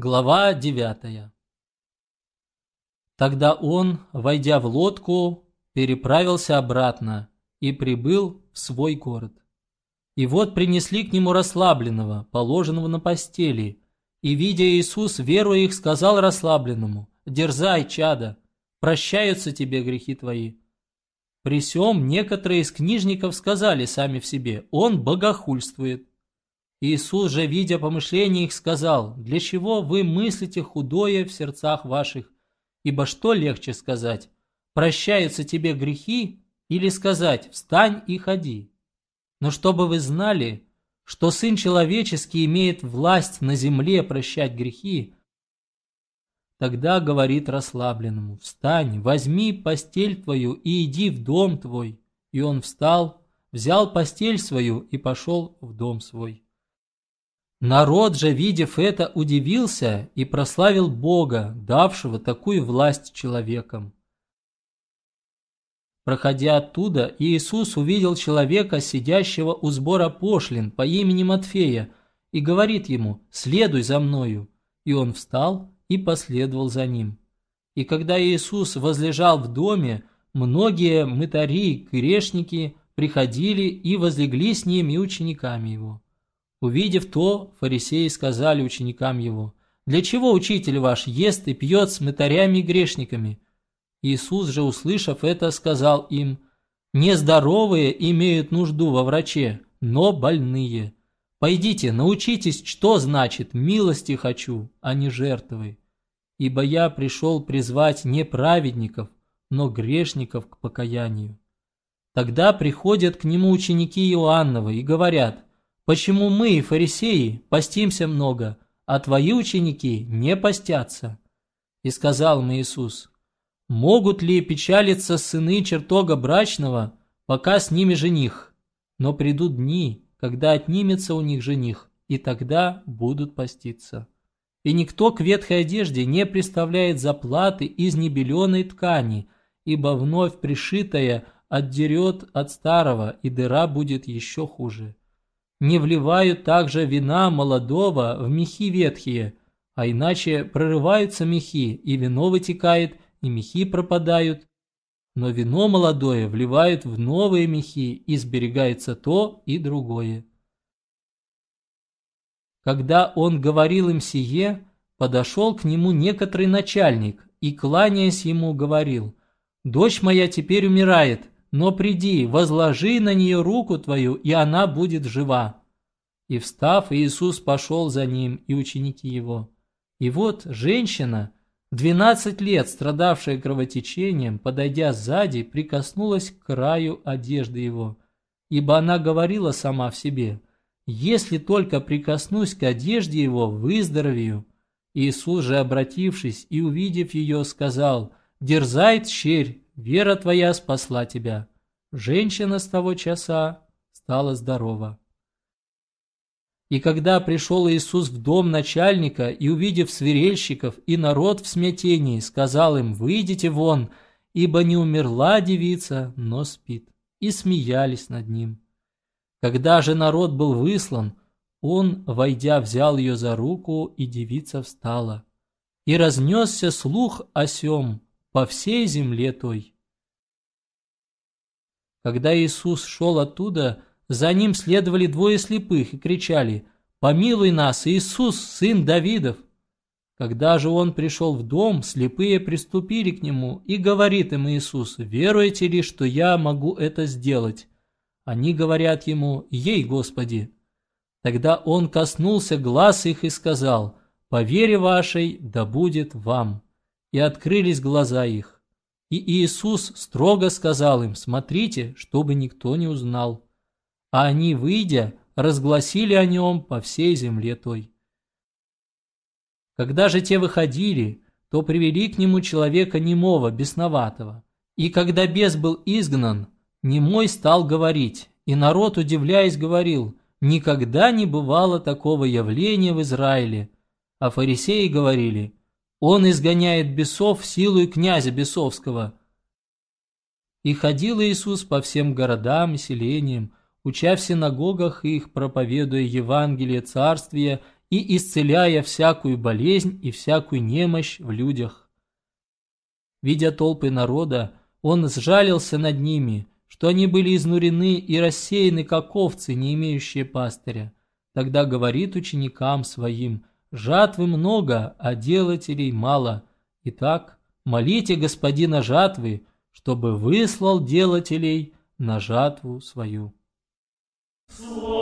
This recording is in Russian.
Глава 9 Тогда он, войдя в лодку, переправился обратно и прибыл в свой город. И вот принесли к нему расслабленного, положенного на постели, и, видя Иисус, веруя их, сказал расслабленному, «Дерзай, чада, прощаются тебе грехи твои». При сём некоторые из книжников сказали сами в себе, «Он богохульствует». Иисус же, видя помышления их, сказал, «Для чего вы мыслите худое в сердцах ваших? Ибо что легче сказать, прощаются тебе грехи, или сказать, встань и ходи? Но чтобы вы знали, что Сын Человеческий имеет власть на земле прощать грехи, тогда говорит расслабленному, встань, возьми постель твою и иди в дом твой. И он встал, взял постель свою и пошел в дом свой. Народ же, видев это, удивился и прославил Бога, давшего такую власть человекам. Проходя оттуда, Иисус увидел человека, сидящего у сбора пошлин по имени Матфея, и говорит ему «Следуй за мною». И он встал и последовал за ним. И когда Иисус возлежал в доме, многие мытари, грешники приходили и возлегли с ним и учениками его. Увидев то, фарисеи сказали ученикам его, «Для чего учитель ваш ест и пьет с мытарями и грешниками?» Иисус же, услышав это, сказал им, «Нездоровые имеют нужду во враче, но больные. Пойдите, научитесь, что значит «милости хочу», а не жертвы. Ибо я пришел призвать не праведников, но грешников к покаянию». Тогда приходят к нему ученики Иоаннова и говорят, Почему мы, фарисеи, постимся много, а твои ученики не постятся? И сказал им Иисус, могут ли печалиться сыны чертога брачного, пока с ними жених? Но придут дни, когда отнимется у них жених, и тогда будут поститься. И никто к ветхой одежде не представляет заплаты из небеленой ткани, ибо вновь пришитая отдерет от старого, и дыра будет еще хуже. Не вливают также вина молодого в мехи ветхие, а иначе прорываются мехи, и вино вытекает, и мехи пропадают. Но вино молодое вливают в новые мехи, и сберегается то и другое. Когда он говорил им сие, подошел к нему некоторый начальник и, кланяясь ему, говорил, «Дочь моя теперь умирает, но приди, возложи на нее руку твою, и она будет жива». И встав, Иисус пошел за ним и ученики его. И вот женщина, двенадцать лет страдавшая кровотечением, подойдя сзади, прикоснулась к краю одежды его, ибо она говорила сама в себе, «Если только прикоснусь к одежде его, выздоровею». Иисус же, обратившись и увидев ее, сказал, «Дерзай, тщерь, вера твоя спасла тебя. Женщина с того часа стала здорова. И когда пришел Иисус в дом начальника и, увидев свирельщиков и народ в смятении, сказал им, «Выйдите вон, ибо не умерла девица, но спит». И смеялись над ним. Когда же народ был выслан, он, войдя, взял ее за руку, и девица встала. И разнесся слух о сем, по всей земле той. Когда Иисус шел оттуда, за ним следовали двое слепых и кричали «Помилуй нас, Иисус, сын Давидов!» Когда же он пришел в дом, слепые приступили к нему, и говорит им Иисус, «Веруете ли, что я могу это сделать?» Они говорят ему, «Ей, Господи!» Тогда он коснулся глаз их и сказал, «По вере вашей да будет вам» и открылись глаза их. И Иисус строго сказал им, смотрите, чтобы никто не узнал. А они, выйдя, разгласили о нем по всей земле той. Когда же те выходили, то привели к нему человека немого, бесноватого. И когда бес был изгнан, немой стал говорить, и народ, удивляясь, говорил, никогда не бывало такого явления в Израиле. А фарисеи говорили, он изгоняет бесов силой князя бесовского. И ходил Иисус по всем городам и селениям, уча в синагогах их, проповедуя Евангелие Царствия и исцеляя всякую болезнь и всякую немощь в людях. Видя толпы народа, он сжалился над ними, что они были изнурены и рассеяны, как овцы, не имеющие пастыря. Тогда говорит ученикам своим, «Жатвы много, а делателей мало. Итак, молите господина жатвы, чтобы выслал делателей на жатву свою». Слово